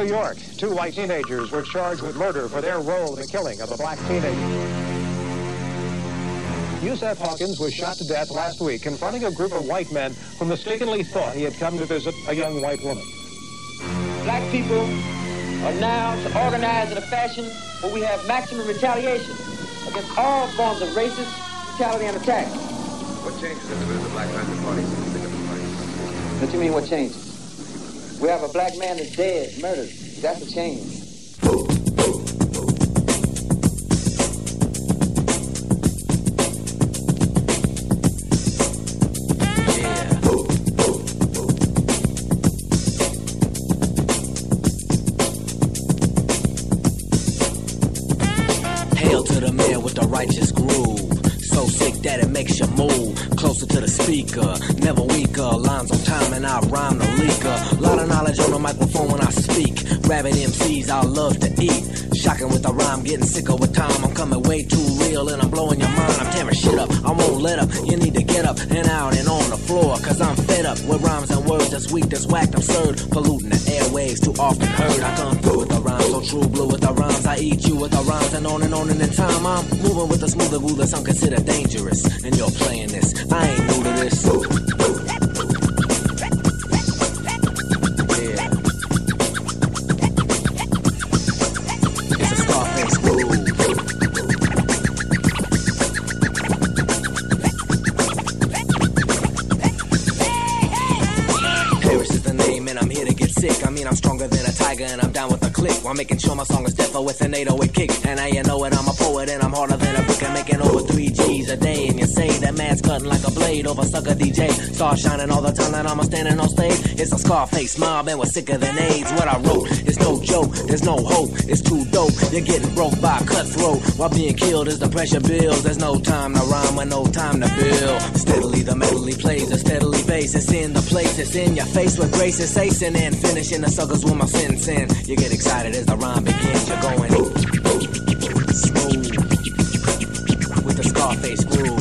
New York, two white teenagers were charged with murder for their role in the killing of a black teenager. Yusef Hawkins was shot to death last week confronting a group of white men who mistakenly thought he had come to visit a young white woman. Black people are now to organize in a fashion where we have maximum retaliation against all forms of racist brutality and attack. What changes in the Black Panther Party since the different parties? What do you mean, what changes? We have a black man that's dead, murdered. That's a change. Getting sicker with time. I'm coming way too real and I'm blowing your mind. I'm tearing shit up. I won't let up. You need to get up and out and on the floor. Cause I'm fed up with rhymes and words that's weak, that's whacked, absurd. Polluting the airwaves too often heard. I come through with the rhymes so true, blue with the rhymes. I eat you with the rhymes and on and on. And in time, I'm moving with the smoother glue that some consider dangerous. And you're playing this. I ain't new to this. Down with a click. While making sure my song is deafer with an 808 kick. And now you know it, I'm a poet, and I'm harder than a brick. and making over three G's a day. And you say that man's cutting like a blade over sucker DJ. Star shining all the time that I'm a standing on stage. It's a Scarface mob, and we're sicker than AIDS. What I wrote, it's no joke, there's no hope, it's too dope. You're getting broke by a cutthroat. While being killed is the pressure bills. There's no time to rhyme and no time to build. Steadily, the melody plays a steadily bass. It's in the place, it's in your face with grace. It's acing and finishing the suckers with my sentence in. You get excited as the rhyme begins. You're going smooth with the Scarface groove.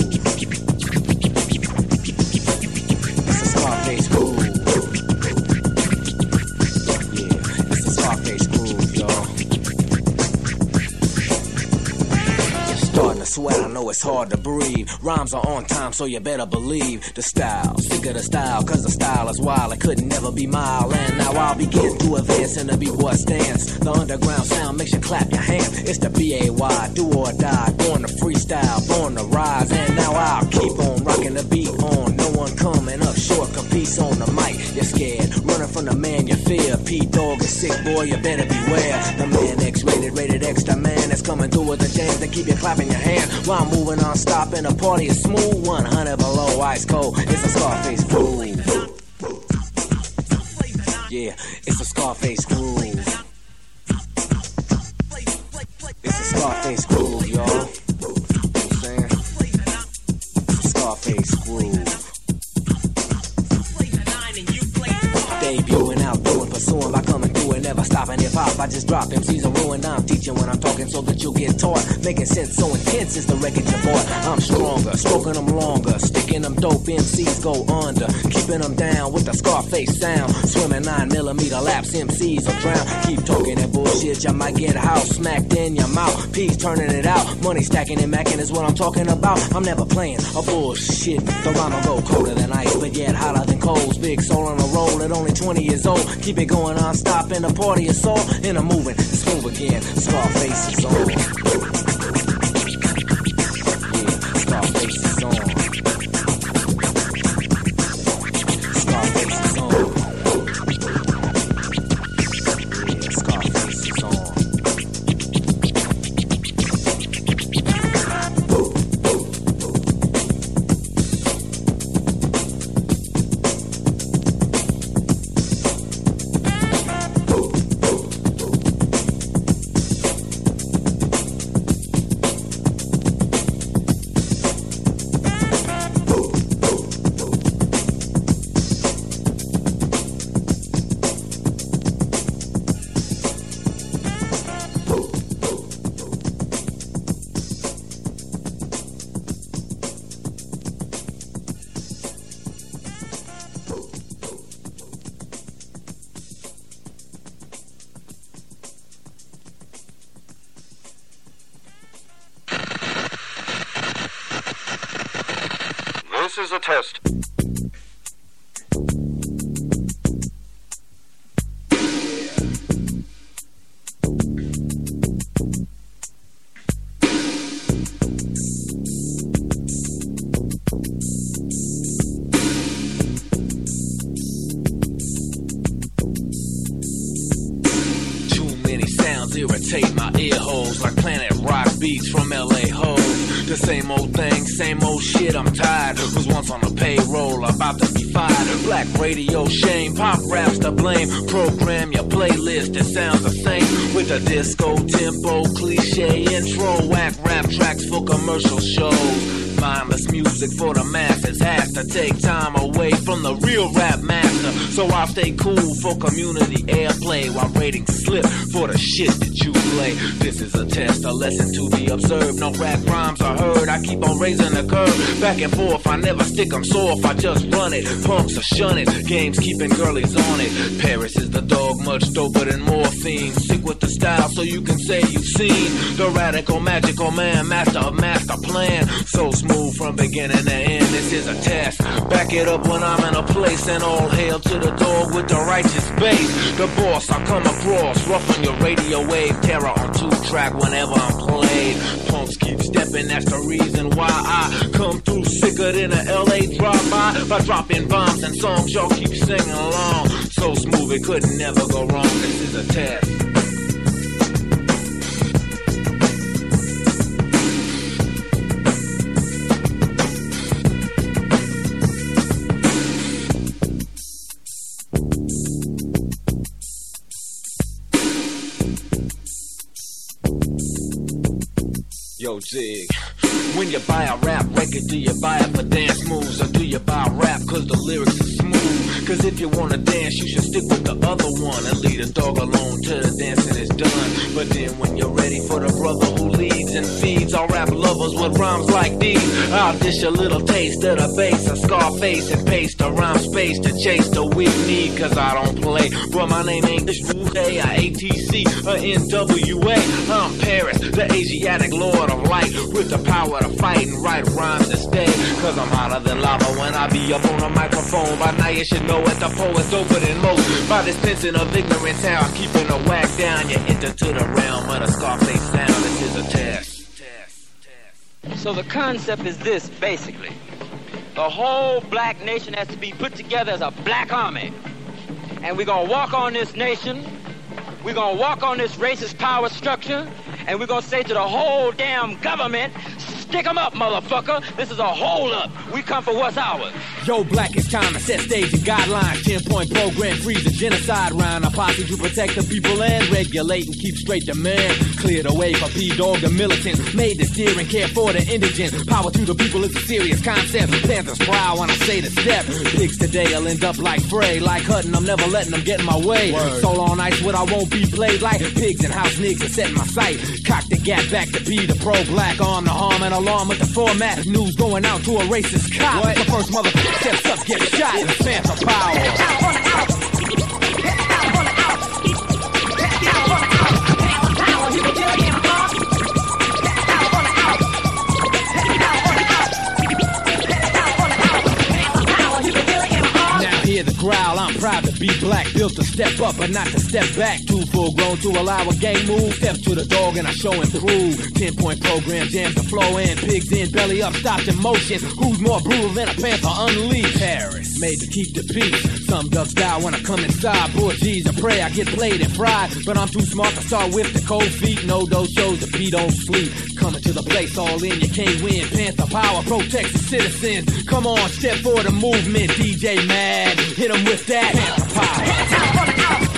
Sweat, I know it's hard to breathe. Rhymes are on time, so you better believe the style. Sick of the style, cause the style is wild. It couldn't never be mild. And now I'll begin to advance in the B-boy stance. The underground sound makes you clap your hands. It's the B-A-Y, do or die. Born to freestyle, born to rise. And now I'll keep on rocking the beat on. No one coming up short, competes on the mic. You're scared, running from the man you fear. P-Dog is sick, boy, you better beware. The man X-rated, rated X, the man is coming through with the jams that keep you clapping your hand. While I'm moving on, stopping, the party is smooth. 100 below, ice cold. It's a Scarface groove. Yeah, it's a Scarface groove. It's a Scarface groove, y'all. I'm saying? A Scarface groove. Debuting out, doing, pursuing by coming through and never stopping hip hop. I just drop MCs and ruin. I'm teaching when I'm talking so that you'll get taught. Making sense so intense is the record you bought. I'm stronger, stroking them longer, sticking them dope MCs go under, keeping them down with the Scarface sound. Swimming nine millimeter laps, MCs will drown. Keep talking that bullshit, you might get house smacked in your mouth. Peace turning it out, money stacking and macking is what I'm talking about. I'm never playing a bullshit. The rhyme will go colder than ice, but yet hotter than coals. Big soul on a roll at only 20 years old. Keep it going on, stop in the party of all and I'm moving. Move again. Scarface is on. Like planet rock beats from LA hoes. The same old thing, same old shit, I'm tired. Was once on the payroll, about to be fired. Black radio shame, pop raps to blame. Program your playlist, it sounds the same. With a disco tempo, cliche intro, whack rap tracks for commercial shows. Mindless music for the masses has to take time away from the real rap master. So I stay cool for community airplay while ratings slip for the shit that you play. This is a test, a lesson to be observed. No rap rhymes are heard. I keep on raising the curve. Back and forth, I never stick stick 'em soft. I just run it. Punks are shun it. Games keeping girlies on it. Paris is the dog, much doper than morphine. Sick with the style, so you can say you've seen the radical, magical man, master of master plan. So smooth from beginning to end. This is a test. Back it up when I'm in a place, and all hail to the dog with the righteous bass. The boss I come across, rough on your radio wave, terror on two track whenever I'm played. Punks keep stepping, that's the reason why I come through sicker than a LA drive-by by dropping bombs and songs y'all keep singing along. So smooth it could never go wrong. This is a test. Zig. When you buy a rap record, do you buy it for dance moves or do you buy rap cause the lyrics? Cause if you wanna dance, you should stick with the other one and leave the dog alone till the dancing is done. But then when you're ready for the brother who leads and feeds all rap lovers with rhymes like these, I'll dish a little taste of the bass, a Scarface and paste a rhyme space to chase the weak need cause I don't play. But my name ain't A, I ATC, or NWA. I'm Paris, the Asiatic lord of light with the power to fight and write rhymes instead. Cause I'm hotter than lava when I be up on a microphone. By now you should know it, the poet's open than most. By dispensing of ignorance, how I'm keeping a whack down. You enter to the realm of the Scarface sound. This is a test. So the concept is this, basically. The whole black nation has to be put together as a black army. And we're gonna walk on this nation, we're gonna walk on this racist power structure, and we're gonna say to the whole damn government, stick 'em up, motherfucker. This is a hold up. We come for what's ours. Yo, black, it's time to set stage and guidelines. 10 point program, freeze the genocide round. A posse to protect the people and regulate and keep straight the man. Clear the way for P-Dog the militants. Made to steer and care for the indigent. Power to the people is a serious concept. Panthers proud when I say the step. Pigs today I'll end up like Frey. Like Hutton, I'm never letting them get in my way. Soul on ice, what I won't be played like. Pigs and house niggas are setting my sight. Cock the gap back to be the pro-black. Arm the harm and alarm with the format. News going out to a racist cop. The first motherfucker steps up, get shot. And Panther power. Now black. Built to step up, but not to step back. Too full grown to allow a game move. Step to the dog and I show him through. Ten point program jams the flow in. Pigs in, belly up, stopped in motion. Who's more brutal than a panther unleashed? Paris, made to keep the peace. Some ducks die when I come inside. Poor G's, I pray I get played and fried. But I'm too smart to start with the cold feet. No those shows, the beat don't sleep. Coming to the place all in, you can't win. Panther power protects the citizens. Come on, step for the movement. DJ Mad, hit 'em with that. Power.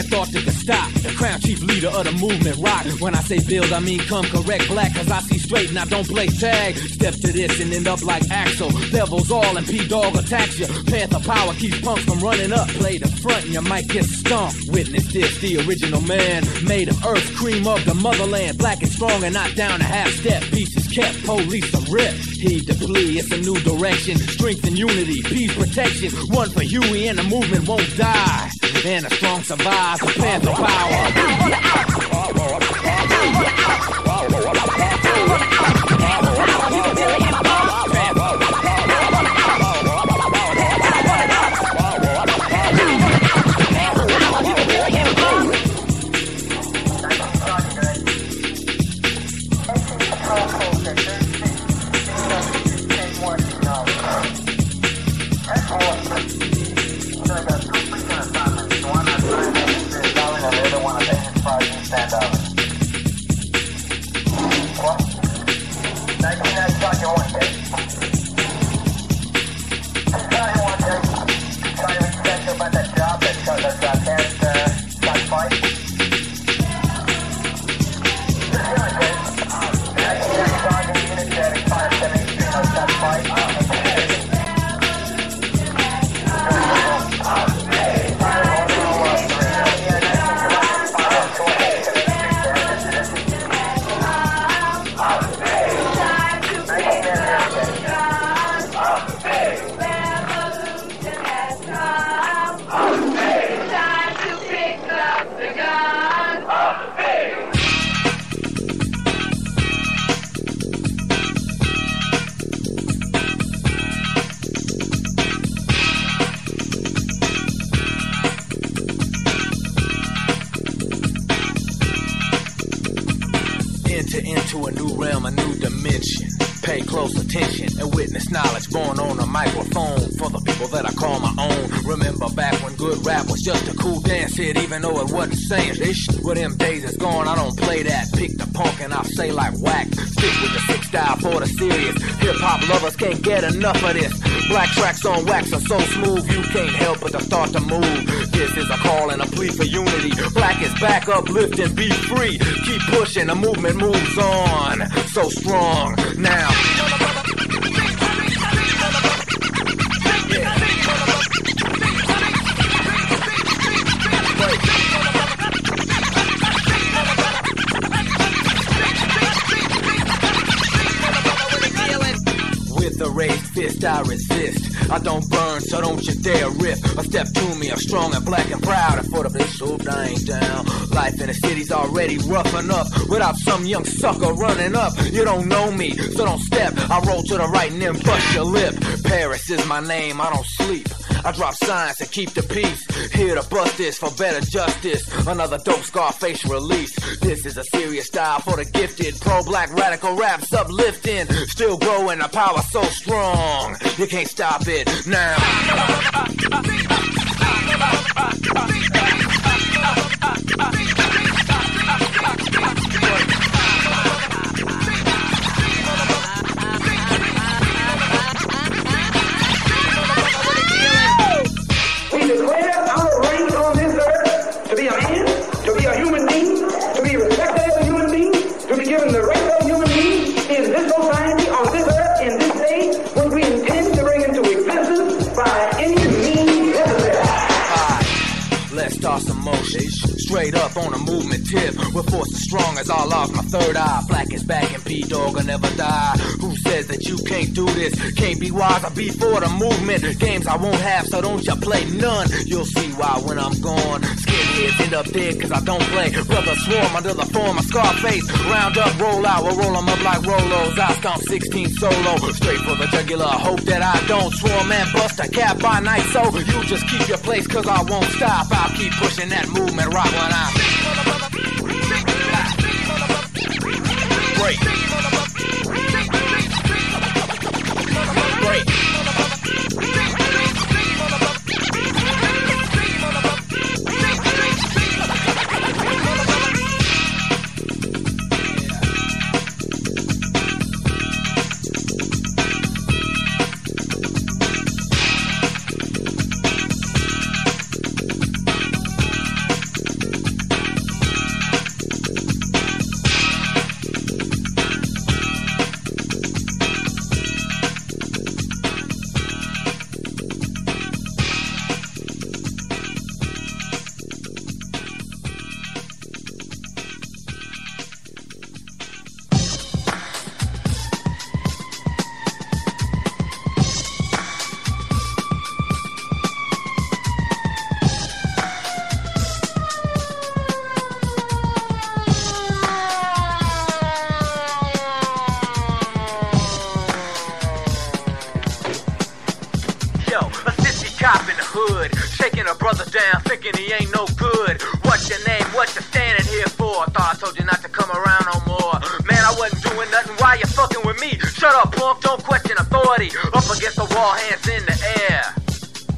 That thought they could stop the crown chief leader of the movement rock. When I say build, I mean come correct black, cause I see straight and I don't play tag. Step to this and end up like Axel. Levels all and P Dog attacks you. Panther power keeps punks from running up. Play the front and you might get stumped. Witness this, the original man. Made of earth, cream of the motherland. Black and strong and not down a half step. Pieces kept, police a rip. Heed the plea, it's a new direction. Strength and unity, peace, protection. One for Huey and the movement won't die. And the people that I call my own. Remember back when good rap was just a cool dance hit, even though it wasn't saying this. With them days is gone, I don't play that. Pick the punk and I say like whack. Stick with the six style for the serious. Hip hop lovers can't get enough of this. Black tracks on wax are so smooth, you can't help but to start to move. This is a call and a plea for unity. Black is back, uplift and be free. Keep pushing, the movement moves on. So strong now. Fist, I resist. I don't burn, so don't you dare rip. A step to me, I'm strong and black and proud. For the bitch, hope I ain't down. Life in the city's already rough enough without some young sucker running up. You don't know me, so don't step. I roll to the right and then bust your lip. Paris is my name, I don't sleep. I drop signs to keep the peace. Here to bust this for better justice. Another dope Scarface release. This is a serious style for the gifted. Pro black radical raps uplifting. Still growing, the power so strong. You can't stop it now. Up on a movement tip. With force as strong as I lost my third eye. Black is back and P Dog will never die. Who says that you can't do this? Can't be wise or be for the movement. Games I won't have, so don't you play none. You'll see why when I'm gone. Skinheads end up dead cause I don't play. Brother swarm under the form of Scarface. Round up, roll out, we'll roll them up like Rolos. I stomp 16 solo. Straight for the jugular. Hope that I don't swarm and bust a cap by night. So you just keep your place cause I won't stop. I'll keep pushing that movement rock when I. Break. Thinking he ain't no good. What's your name? What you standing here for? Thought I told you not to come around no more. Man, I wasn't doing nothing. Why you fucking with me? Shut up, punk. Don't question authority. Up against the wall, hands in the air.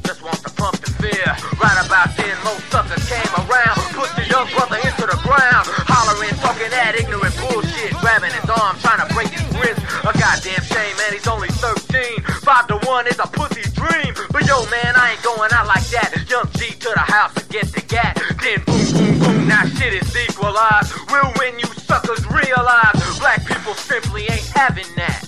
Just want to pump the fear. Right about then, most suckers came around. Put the young brother into the ground. Hollering, talking that ignorant bullshit. Grabbing his arm, trying to break his wrist. A goddamn shame, man. He's only 13. Five to one is a pussy. Yo, man, I ain't going out like that. Young G to the house to get the gat. Then boom, boom, boom. Now shit is equalized. We'll win, you suckers realize. Black people simply ain't having that.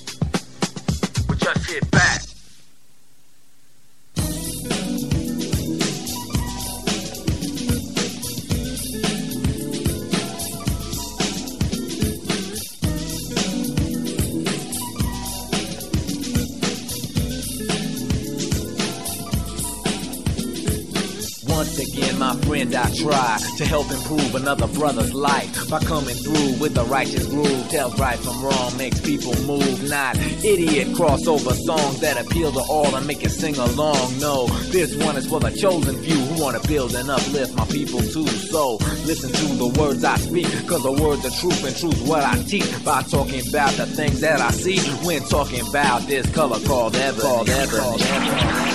Once again, my friend, I try to help improve another brother's life by coming through with the righteous groove. Tells right from wrong, makes people move. Not idiot crossover songs that appeal to all and make you sing along. No, this one is for the chosen few who want to build and uplift my people too. So listen to the words I speak, cause the words are truth and truth's what I teach by talking about the things that I see when talking about this color called ever. Called ever.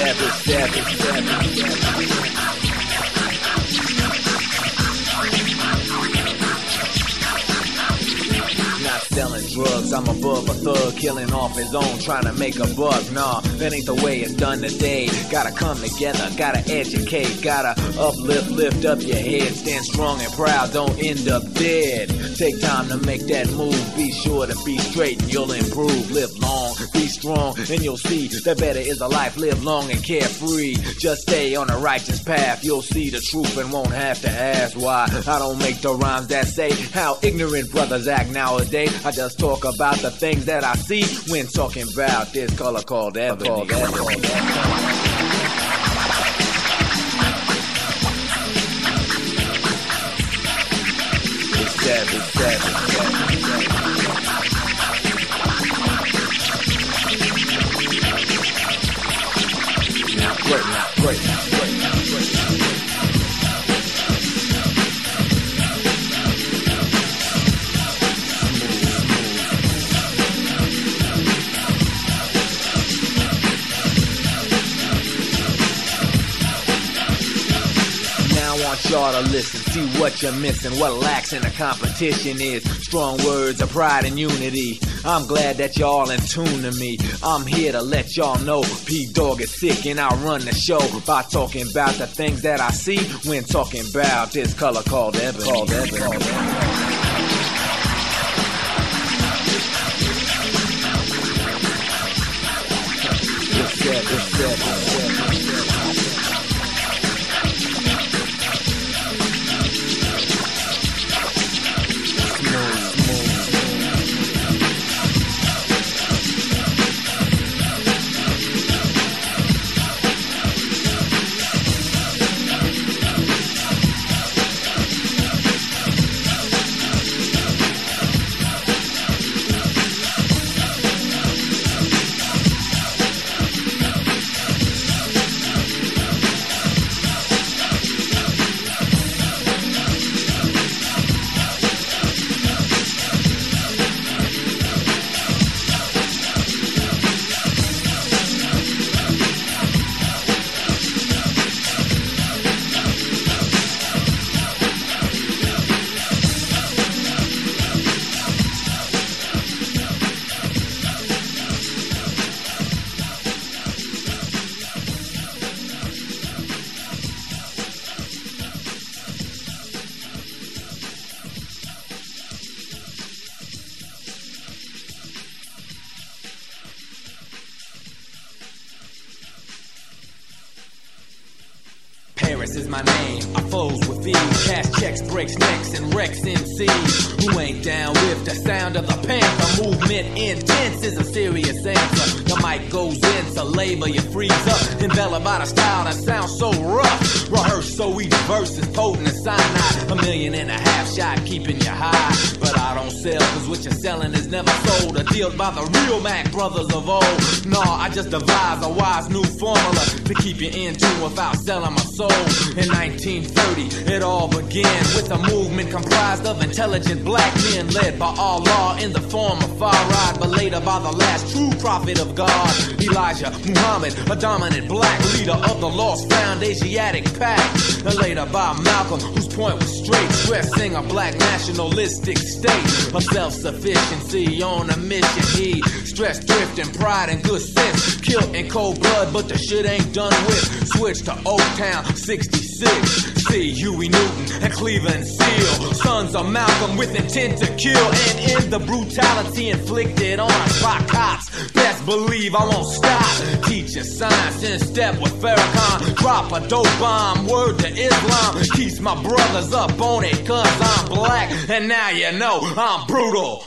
Seven, seven, seven, Not selling drugs, I'm above a thug, killing off his own, trying to make a buck. Nah, that ain't the way it's done today. Gotta come together, gotta educate, gotta uplift, lift up your head, stand strong and proud, don't end up dead. Take time to make that move, be sure to be straight and you'll improve. Live long, be strong, and you'll see that better is a life live long and carefree. Just stay on the righteous path, you'll see the truth and won't have to ask why. I don't make the rhymes that say how ignorant brothers act nowadays. I just talk about the things that I see when talking about this color called ebony. It's seven, seven, seven, I want y'all to listen, see what you're missing, what lacks in the competition is. Strong words of pride and unity. I'm glad that y'all in tune to me. I'm here to let y'all know P Dog is sick and I run the show by talking about the things that I see when talking about this color called ebony. Called ebony. Called ebony. It's seven, seven, seven. Enveloped by style that sounds so rough. Rehearse so each verse is potent as cyanide. A million and a half shot keeping you high. But I don't wholesale, cause what you're selling is never sold. A deal by the real Mac brothers of old. Nah, I just devised a wise new formula to keep you in tune without selling my soul. In 1930, it all began with a movement comprised of intelligent black men led by Allah in the form of Farad, but later by the last true prophet of God, Elijah Muhammad, a dominant black leader of the lost found Asiatic pack. And later by Malcolm, whose point was straight, stressing a black nationalistic state of self-sufficiency on a mission. He stressed thrift and pride and good sense, killed in cold blood, but the shit ain't done with. Switch to Old Town 66. See Huey Newton and Cleveland Seale, sons of Malcolm with intent to kill and end the brutality inflicted on us by cops. Best believe I won't stop. Teach science in step with Farrakhan. Drop a dope bomb, word to Islam. Keeps my brothers up on it, cause I'm black. And now you know I'm brutal.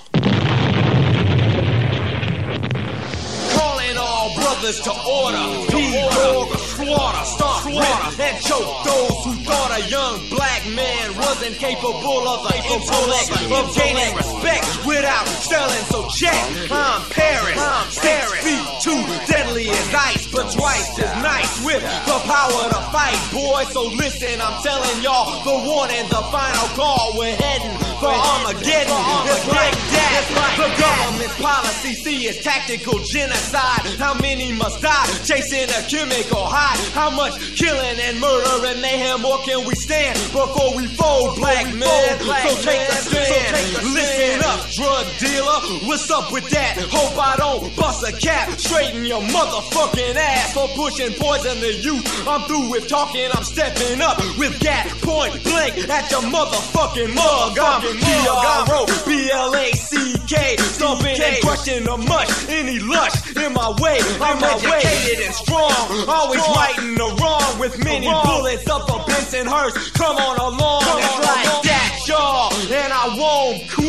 All brothers to order. P-Dog slaughter. Start rip and choke those who thought a young black man wasn't capable of the intellect of gaining respect without selling. So check, I'm Paris. Six feet two, deadly as ice, but twice as nice with the power to fight, boy. So listen, I'm telling y'all the warning, the final call. We're heading for Armageddon. It's like that. The government's policy, see, is tactical genocide. How many must die chasing a chemical high? How much killing and murder and mayhem more can we stand before we fold, black man? So take a stand. Listen up, drug dealer. What's up with that? Hope I don't bust a cap. Straighten your motherfucking ass for pushing poison to you. I'm through with talking. I'm stepping up with gas point blank at your motherfucking mug. I'm P-R-O, B-L-A-C-K. Stomping and crushing the mush. Any lush in my way. I'm educated and strong. Always righting the wrong with many bullets up for Bensonhurst. Come on along. It's like that, y'all. And I won't quit.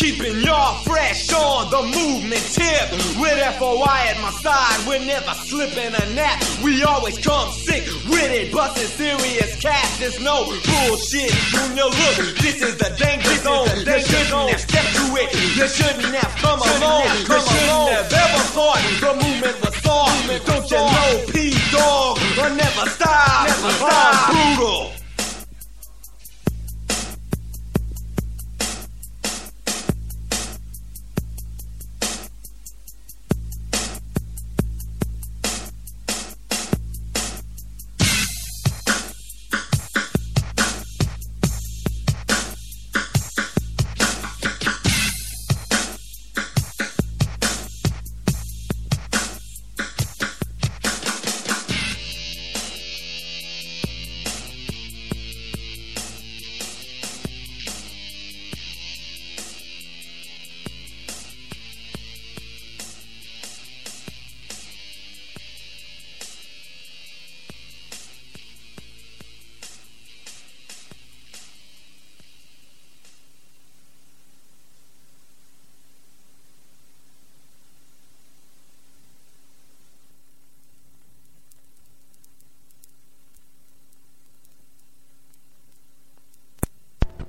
Keeping y'all fresh on the movement tip. With FOI at my side, we're never slipping a nap. We always come sick with it, busting serious cash. There's no bullshit. Junior, look, this is the danger zone. You shouldn't have stepped to it. You shouldn't have come along. You shouldn't have ever thought the movement was soft. Don't you know, P-Dog will never stop.